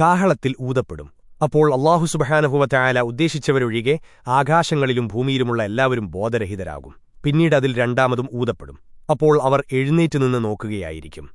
കാഹളത്തിൽ ഊതപ്പെടും. അപ്പോൾ അള്ളാഹു സുബഹാനഹുവറ്റായാല ഉദ്ദേശിച്ചവരൊഴികെ ആകാശങ്ങളിലും ഭൂമിയിലുമുള്ള എല്ലാവരും ബോധരഹിതരാകും. പിന്നീട് അതിൽ രണ്ടാമതും ഊതപ്പെടും. അപ്പോൾ അവർ എഴുന്നേറ്റുനിന്ന് നോക്കുകയായിരിക്കും.